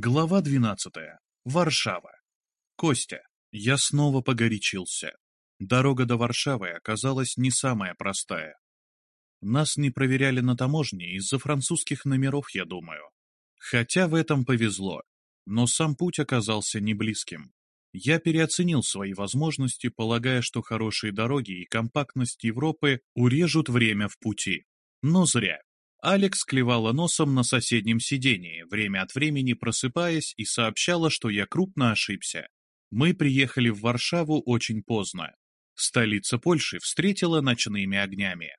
Глава двенадцатая. Варшава. Костя. Я снова погорячился. Дорога до Варшавы оказалась не самая простая. Нас не проверяли на таможне из-за французских номеров, я думаю. Хотя в этом повезло, но сам путь оказался не близким. Я переоценил свои возможности, полагая, что хорошие дороги и компактность Европы урежут время в пути. Но зря. Алекс клевала носом на соседнем сидении, время от времени просыпаясь и сообщала, что я крупно ошибся. Мы приехали в Варшаву очень поздно. Столица Польши встретила ночными огнями.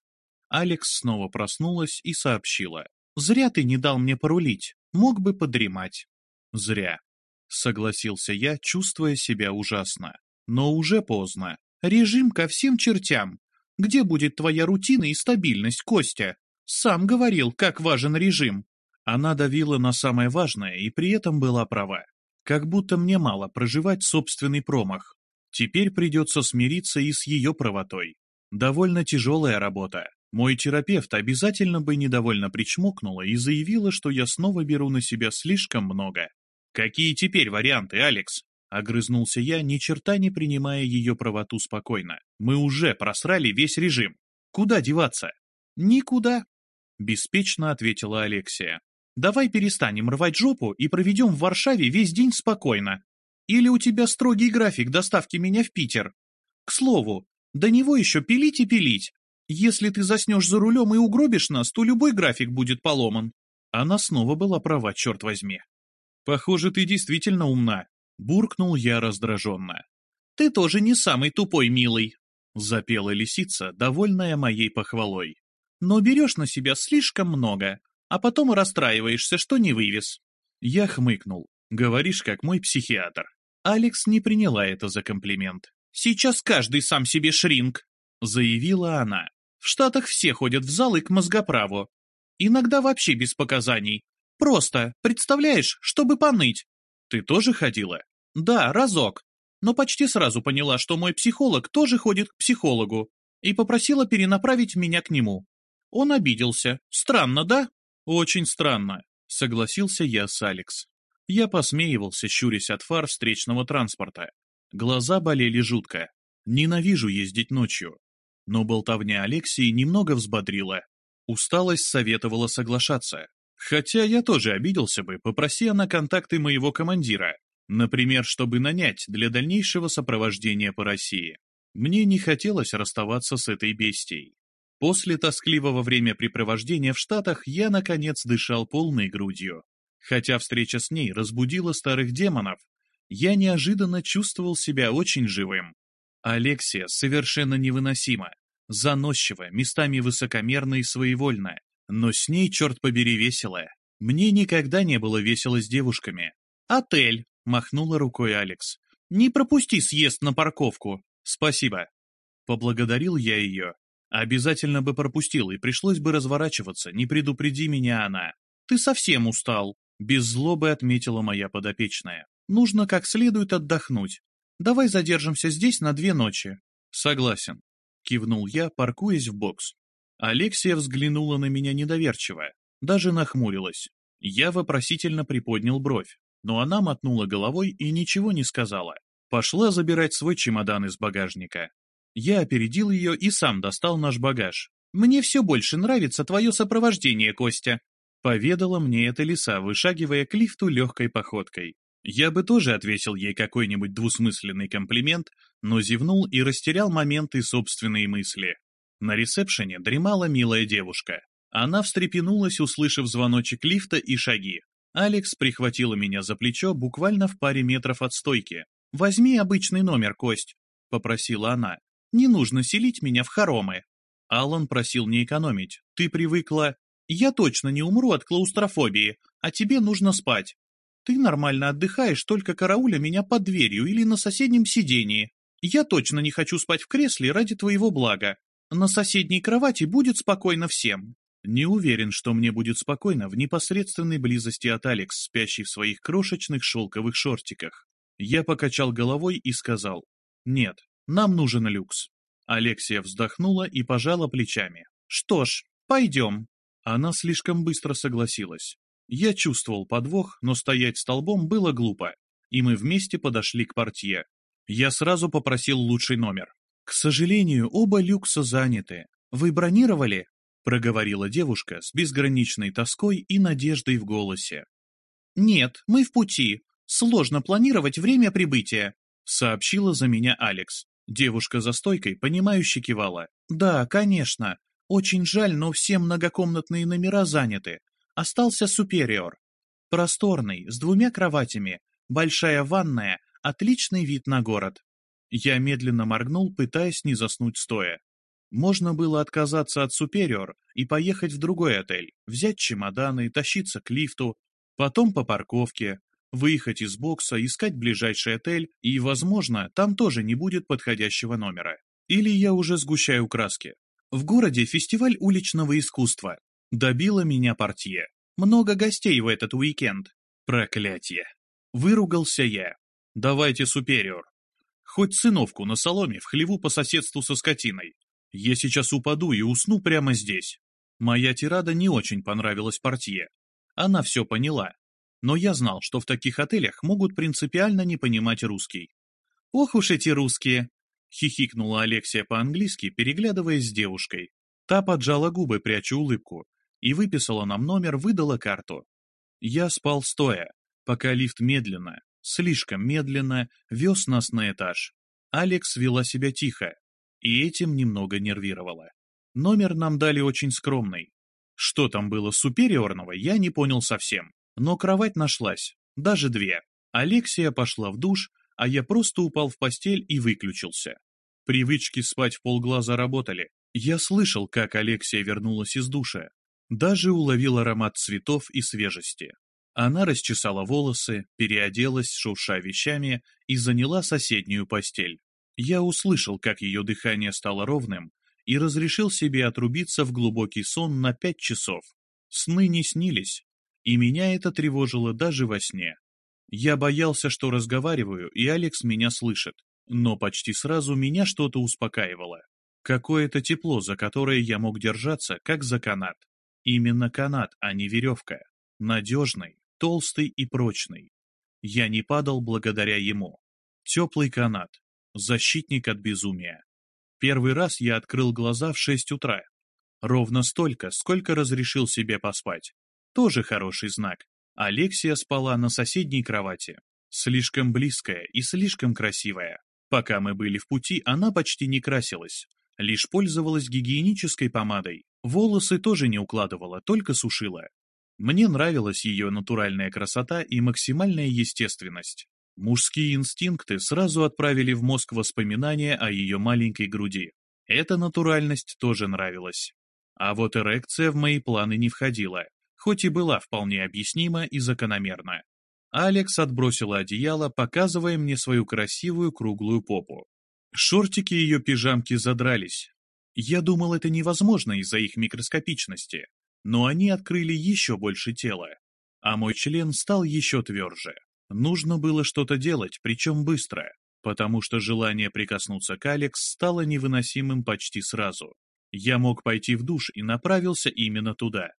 Алекс снова проснулась и сообщила. «Зря ты не дал мне порулить. Мог бы подремать». «Зря», — согласился я, чувствуя себя ужасно. «Но уже поздно. Режим ко всем чертям. Где будет твоя рутина и стабильность, Костя?» Сам говорил, как важен режим. Она давила на самое важное и при этом была права. Как будто мне мало проживать собственный промах. Теперь придется смириться и с ее правотой. Довольно тяжелая работа. Мой терапевт обязательно бы недовольно причмокнула и заявила, что я снова беру на себя слишком много. «Какие теперь варианты, Алекс?» Огрызнулся я, ни черта не принимая ее правоту спокойно. «Мы уже просрали весь режим. Куда деваться?» «Никуда», Беспечно ответила Алексия. Давай перестанем рвать жопу и проведем в Варшаве весь день спокойно. Или у тебя строгий график доставки меня в Питер? К слову, до него еще пилить и пилить. Если ты заснешь за рулем и угробишь нас, то любой график будет поломан. Она снова была права, черт возьми. Похоже, ты действительно умна, буркнул я раздраженно. Ты тоже не самый тупой, милый, запела лисица, довольная моей похвалой но берешь на себя слишком много, а потом расстраиваешься, что не вывез. Я хмыкнул. Говоришь, как мой психиатр. Алекс не приняла это за комплимент. «Сейчас каждый сам себе шринг», — заявила она. «В Штатах все ходят в залы к мозгоправу. Иногда вообще без показаний. Просто, представляешь, чтобы поныть». «Ты тоже ходила?» «Да, разок. Но почти сразу поняла, что мой психолог тоже ходит к психологу, и попросила перенаправить меня к нему. Он обиделся. Странно, да? Очень странно, согласился я с Алекс. Я посмеивался, щурясь от фар встречного транспорта. Глаза болели жутко. Ненавижу ездить ночью. Но болтовня Алексии немного взбодрила. Усталость советовала соглашаться. Хотя я тоже обиделся бы, попроси она контакты моего командира. Например, чтобы нанять для дальнейшего сопровождения по России. Мне не хотелось расставаться с этой бестией. После тоскливого времяпрепровождения в Штатах я, наконец, дышал полной грудью. Хотя встреча с ней разбудила старых демонов, я неожиданно чувствовал себя очень живым. Алексия совершенно невыносима, заносчива, местами высокомерна и своевольна, но с ней, черт побери, весело. Мне никогда не было весело с девушками. «Отель», — махнула рукой Алекс. «Не пропусти съезд на парковку». «Спасибо». Поблагодарил я ее, Обязательно бы пропустил, и пришлось бы разворачиваться, не предупреди меня она. Ты совсем устал, без злобы отметила моя подопечная. Нужно как следует отдохнуть. Давай задержимся здесь на две ночи. Согласен. Кивнул я, паркуясь в бокс. Алексия взглянула на меня недоверчиво, даже нахмурилась. Я вопросительно приподнял бровь, но она мотнула головой и ничего не сказала. Пошла забирать свой чемодан из багажника. Я опередил ее и сам достал наш багаж. «Мне все больше нравится твое сопровождение, Костя», — поведала мне эта лиса, вышагивая к лифту легкой походкой. Я бы тоже ответил ей какой-нибудь двусмысленный комплимент, но зевнул и растерял моменты собственные мысли. На ресепшене дремала милая девушка. Она встрепенулась, услышав звоночек лифта и шаги. Алекс прихватила меня за плечо буквально в паре метров от стойки. «Возьми обычный номер, Кость», — попросила она. Не нужно селить меня в хоромы. Алан просил не экономить. Ты привыкла... Я точно не умру от клаустрофобии, а тебе нужно спать. Ты нормально отдыхаешь, только карауля меня под дверью или на соседнем сидении. Я точно не хочу спать в кресле ради твоего блага. На соседней кровати будет спокойно всем. Не уверен, что мне будет спокойно в непосредственной близости от Алекс, спящей в своих крошечных шелковых шортиках. Я покачал головой и сказал, нет, нам нужен люкс. Алексия вздохнула и пожала плечами. Что ж, пойдем. Она слишком быстро согласилась. Я чувствовал подвох, но стоять столбом было глупо, и мы вместе подошли к портье. Я сразу попросил лучший номер. «К сожалению, оба люкса заняты. Вы бронировали?» — проговорила девушка с безграничной тоской и надеждой в голосе. «Нет, мы в пути. Сложно планировать время прибытия», — сообщила за меня Алекс. Девушка за стойкой, понимающе кивала. «Да, конечно. Очень жаль, но все многокомнатные номера заняты. Остался супериор. Просторный, с двумя кроватями, большая ванная, отличный вид на город». Я медленно моргнул, пытаясь не заснуть стоя. Можно было отказаться от супериор и поехать в другой отель, взять чемоданы, тащиться к лифту, потом по парковке, выехать из бокса, искать ближайший отель, и, возможно, там тоже не будет подходящего номера. Или я уже сгущаю краски. В городе фестиваль уличного искусства. Добила меня портье. Много гостей в этот уикенд. Проклятье. Выругался я. Давайте супериор. Хоть сыновку на соломе в хлеву по соседству со скотиной. Я сейчас упаду и усну прямо здесь. Моя тирада не очень понравилась портье. Она все поняла. Но я знал, что в таких отелях могут принципиально не понимать русский. «Ох уж эти русские!» — хихикнула Алексия по-английски, переглядываясь с девушкой. Та поджала губы, пряча улыбку, и выписала нам номер, выдала карту. Я спал стоя, пока лифт медленно, слишком медленно, вез нас на этаж. Алекс вела себя тихо, и этим немного нервировала. Номер нам дали очень скромный, что там было супериорного, я не понял совсем. Но кровать нашлась, даже две. Алексия пошла в душ, а я просто упал в постель и выключился. Привычки спать в полглаза работали. Я слышал, как Алексия вернулась из душа. Даже уловил аромат цветов и свежести. Она расчесала волосы, переоделась, шурша вещами, и заняла соседнюю постель. Я услышал, как ее дыхание стало ровным, и разрешил себе отрубиться в глубокий сон на пять часов. Сны не снились, и меня это тревожило даже во сне. Я боялся, что разговариваю, и Алекс меня слышит, но почти сразу меня что-то успокаивало. Какое-то тепло, за которое я мог держаться, как за канат. Именно канат, а не веревка. Надежный, толстый и прочный. Я не падал благодаря ему. Теплый канат. Защитник от безумия. Первый раз я открыл глаза в шесть утра. Ровно столько, сколько разрешил себе поспать. Тоже хороший знак. Алексия спала на соседней кровати. Слишком близкая и слишком красивая. Пока мы были в пути, она почти не красилась. Лишь пользовалась гигиенической помадой. Волосы тоже не укладывала, только сушила. Мне нравилась ее натуральная красота и максимальная естественность. Мужские инстинкты сразу отправили в мозг воспоминания о ее маленькой груди. Эта натуральность тоже нравилась. А вот эрекция в мои планы не входила, хоть и была вполне объяснима и закономерна. Алекс отбросила одеяло, показывая мне свою красивую круглую попу. Шортики ее пижамки задрались. Я думал, это невозможно из-за их микроскопичности, но они открыли еще больше тела, а мой член стал еще тверже. Нужно было что-то делать, причем быстро, потому что желание прикоснуться к Алекс стало невыносимым почти сразу. Я мог пойти в душ и направился именно туда.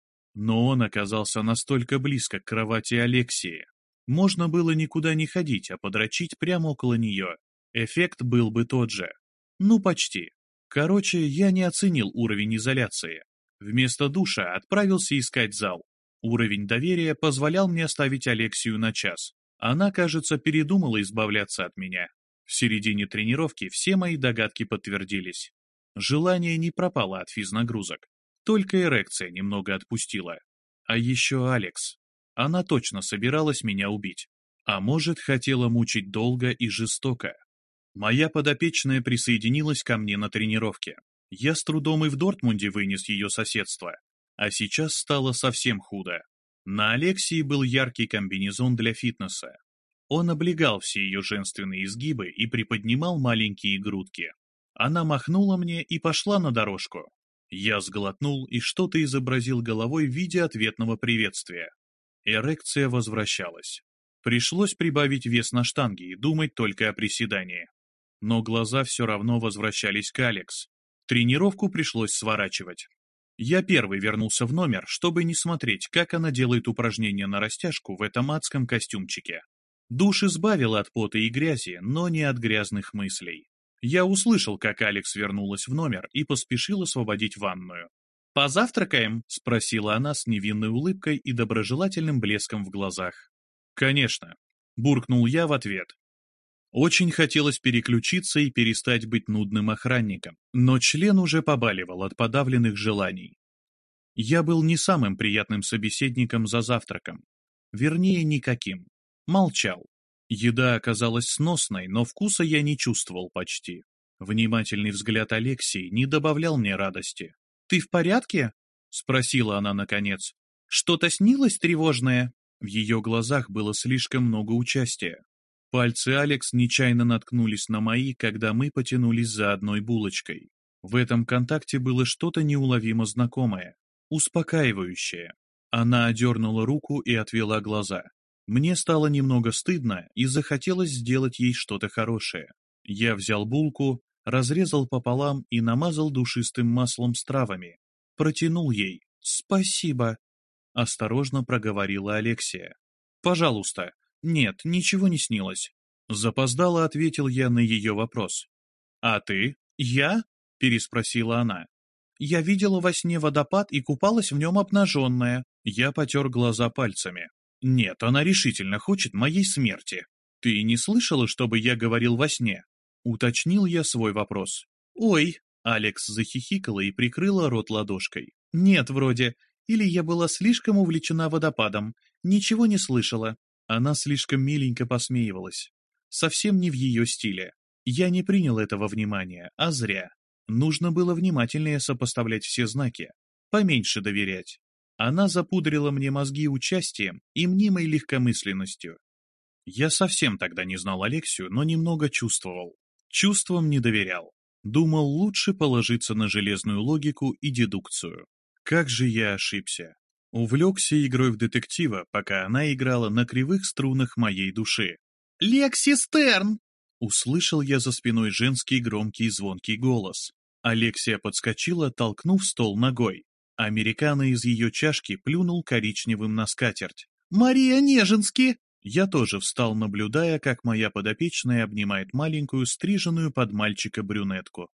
Но он оказался настолько близко к кровати Алексии. Можно было никуда не ходить, а подрочить прямо около нее. Эффект был бы тот же. Ну, почти. Короче, я не оценил уровень изоляции. Вместо душа отправился искать зал. Уровень доверия позволял мне оставить Алексию на час. Она, кажется, передумала избавляться от меня. В середине тренировки все мои догадки подтвердились. Желание не пропало от физнагрузок. Только эрекция немного отпустила. А еще Алекс. Она точно собиралась меня убить. А может, хотела мучить долго и жестоко. Моя подопечная присоединилась ко мне на тренировке. Я с трудом и в Дортмунде вынес ее соседство. А сейчас стало совсем худо. На Алексии был яркий комбинезон для фитнеса. Он облегал все ее женственные изгибы и приподнимал маленькие грудки. Она махнула мне и пошла на дорожку. Я сглотнул и что-то изобразил головой в виде ответного приветствия. Эрекция возвращалась. Пришлось прибавить вес на штанге и думать только о приседании. Но глаза все равно возвращались к Алекс. Тренировку пришлось сворачивать. Я первый вернулся в номер, чтобы не смотреть, как она делает упражнения на растяжку в этом адском костюмчике. Душ избавил от пота и грязи, но не от грязных мыслей. Я услышал, как Алекс вернулась в номер и поспешил освободить ванную. «Позавтракаем?» — спросила она с невинной улыбкой и доброжелательным блеском в глазах. «Конечно», — буркнул я в ответ. Очень хотелось переключиться и перестать быть нудным охранником, но член уже побаливал от подавленных желаний. Я был не самым приятным собеседником за завтраком. Вернее, никаким. Молчал. Еда оказалась сносной, но вкуса я не чувствовал почти. Внимательный взгляд Алексии не добавлял мне радости. «Ты в порядке?» — спросила она наконец. «Что-то снилось тревожное?» В ее глазах было слишком много участия. Пальцы Алекс нечаянно наткнулись на мои, когда мы потянулись за одной булочкой. В этом контакте было что-то неуловимо знакомое, успокаивающее. Она одернула руку и отвела глаза. Мне стало немного стыдно и захотелось сделать ей что-то хорошее. Я взял булку, разрезал пополам и намазал душистым маслом с травами. Протянул ей. «Спасибо», — осторожно проговорила Алексия. «Пожалуйста». «Нет, ничего не снилось». Запоздало ответил я на ее вопрос. «А ты?» «Я?» — переспросила она. «Я видела во сне водопад и купалась в нем обнаженная». Я потер глаза пальцами. Нет, она решительно хочет моей смерти. Ты не слышала, чтобы я говорил во сне? Уточнил я свой вопрос. Ой, Алекс захихикала и прикрыла рот ладошкой. Нет, вроде. Или я была слишком увлечена водопадом. Ничего не слышала. Она слишком миленько посмеивалась. Совсем не в ее стиле. Я не принял этого внимания, а зря. Нужно было внимательнее сопоставлять все знаки. Поменьше доверять. Она запудрила мне мозги участием и мнимой легкомысленностью. Я совсем тогда не знал Алексию, но немного чувствовал. Чувствам не доверял. Думал, лучше положиться на железную логику и дедукцию. Как же я ошибся. Увлекся игрой в детектива, пока она играла на кривых струнах моей души. «Лекси Стерн!» Услышал я за спиной женский громкий звонкий голос. Алексия подскочила, толкнув стол ногой. Американо из ее чашки плюнул коричневым на скатерть. «Мария Нежински!» Я тоже встал, наблюдая, как моя подопечная обнимает маленькую, стриженную под мальчика брюнетку.